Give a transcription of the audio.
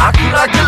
I could, I.